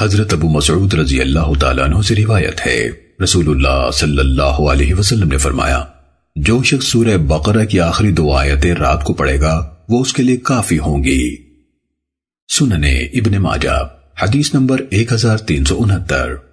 حضرت ابو مسعود رضی اللہ تعالیٰ عنہ سے روایت ہے۔ رسول اللہ صلی اللہ علیہ وسلم نے فرمایا، جو شخص سورہ بقرہ کی آخری دو آیتیں رات کو پڑھے گا، وہ اس کے لیے کافی ہوں گی۔ سننے ابن ماجہ، حدیث نمبر ایک ہزار تین سو انہتر۔